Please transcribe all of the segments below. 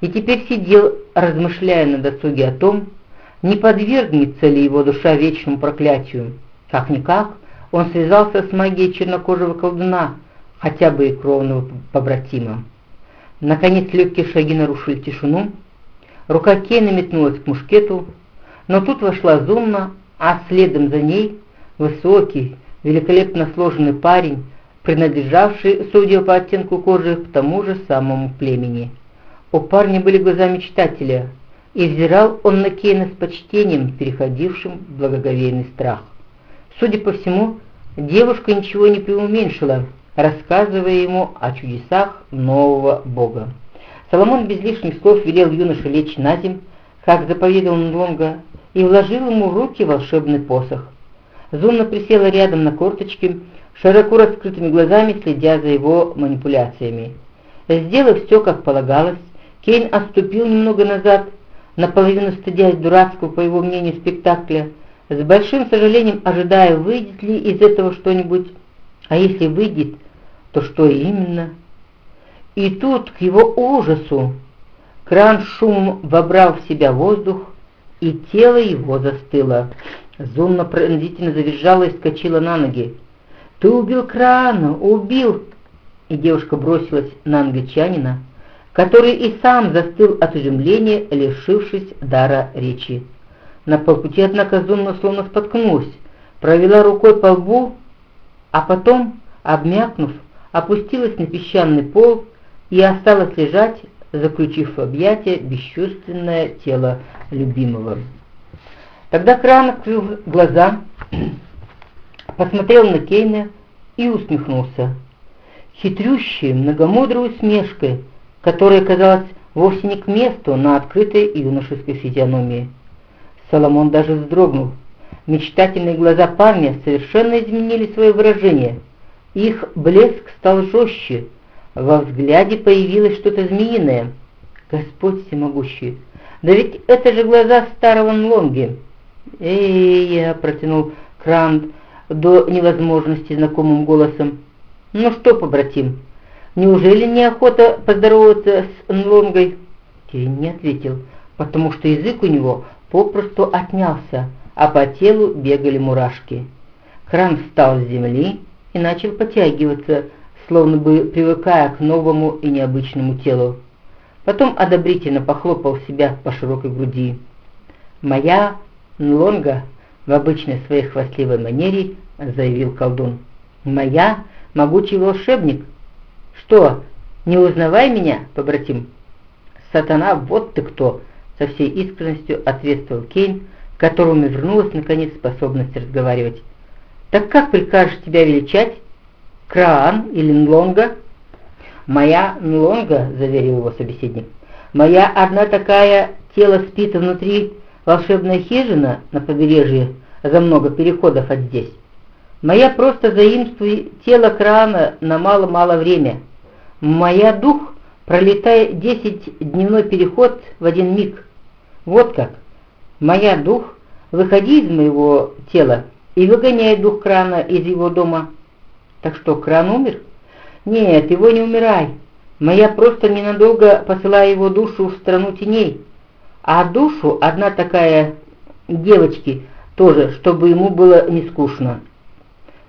и теперь сидел, размышляя на досуге о том, не подвергнется ли его душа вечному проклятию. Как-никак, он связался с магией чернокожего колдуна, хотя бы и кровного побратима. Наконец легкие шаги нарушили тишину, рука Кейна метнулась к мушкету, но тут вошла Зумна, а следом за ней высокий, великолепно сложенный парень, принадлежавший, судя по оттенку кожи, к тому же самому племени. У парня были глаза мечтателя, и взирал он на Кейна с почтением, переходившим в благоговейный страх. Судя по всему, девушка ничего не преуменьшила, рассказывая ему о чудесах нового бога. Соломон без лишних слов велел юноше лечь на земь, как заповедал Нлонга, и вложил ему в руки волшебный посох. Зумна присела рядом на корточки, широко раскрытыми глазами следя за его манипуляциями. Сделав все, как полагалось, Кейн отступил немного назад, наполовину стыдясь дурацкого, по его мнению, спектакля, с большим сожалением ожидая, выйдет ли из этого что-нибудь, а если выйдет, то что именно. И тут, к его ужасу, кран шумом вобрал в себя воздух, и тело его застыло. Зумна пронзительно завизжала и скочила на ноги. «Ты убил крана! Убил!» И девушка бросилась на англичанина, который и сам застыл от изумления, лишившись дара речи. На полпути, однако, Зумна словно споткнулась, провела рукой по лбу, а потом, обмякнув, опустилась на песчаный пол и осталась лежать, заключив в объятия бесчувственное тело любимого. Тогда Кран открыл глаза, посмотрел на Кейна и усмехнулся. Хитрющей, многомудрой усмешкой, которая казалась вовсе не к месту на открытой юношеской физиономии. Соломон даже вздрогнул. Мечтательные глаза парня совершенно изменили свое выражение. Их блеск стал жестче, во взгляде появилось что-то змеиное. Господь всемогущий, да ведь это же глаза старого Нлонги. Эй, протянул Крант до невозможности знакомым голосом. Ну что, побратим, неужели не охота поздороваться с Нлонгой? Кирин не ответил, потому что язык у него попросту отнялся, а по телу бегали мурашки. Кран встал с земли и начал потягиваться, словно бы привыкая к новому и необычному телу. Потом одобрительно похлопал себя по широкой груди. «Моя Нлонга в обычной своей хвастливой манере заявил колдун. «Моя могучий волшебник! Что, не узнавай меня, побратим?» «Сатана, вот ты кто!» со всей искренностью ответствовал Кейн, которому вернулась наконец способность разговаривать. «Так как прикажешь тебя величать? Краан или Нлонга?» «Моя Нлонга», — заверил его собеседник, — «моя одна такая тело спит внутри волшебная хижина на побережье за много переходов от здесь. Моя просто заимствует тело Краана на мало-мало время. Моя дух пролетает десять дневной переход в один миг. Вот как. Моя дух, выходи из моего тела и выгоняй дух крана из его дома. Так что, кран умер? Нет, его не умирай. Моя просто ненадолго посылаю его душу в страну теней. А душу одна такая девочки тоже, чтобы ему было не скучно.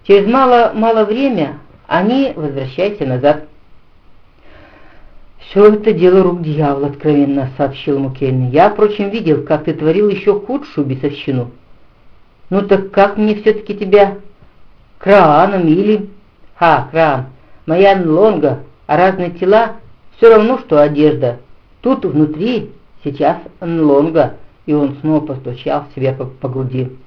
Через мало-мало время они возвращаются назад. «Все это дело рук дьявола», — откровенно сообщил ему Кейн. «Я, впрочем, видел, как ты творил еще худшую бесовщину. Ну так как мне все-таки тебя? Крааном или...» «Ха, Краан, моя Нлонга, а разные тела все равно, что одежда. Тут внутри сейчас Нлонга», и он снова постучал себя по, по груди.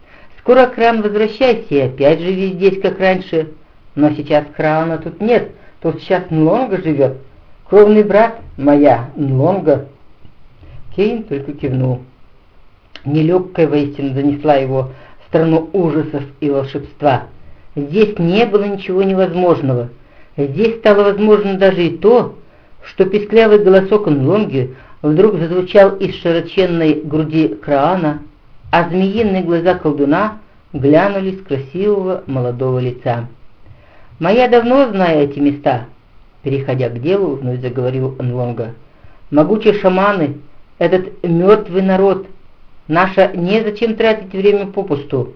«Скоро Кран возвращайся, и опять живи здесь, как раньше. Но сейчас Крана тут нет, тут сейчас Нлонга живет». Кровный брат моя, Нлонга. Кейн только кивнул. Нелегкая воистину занесла его в страну ужасов и волшебства. Здесь не было ничего невозможного. Здесь стало возможно даже и то, что песклявый голосок Нлонги вдруг зазвучал из широченной груди Краана, а змеиные глаза колдуна глянули с красивого молодого лица. «Моя давно знаю эти места», Переходя к делу, вновь заговорил Нлонга. Могучие шаманы, этот мертвый народ. Наша незачем тратить время попусту.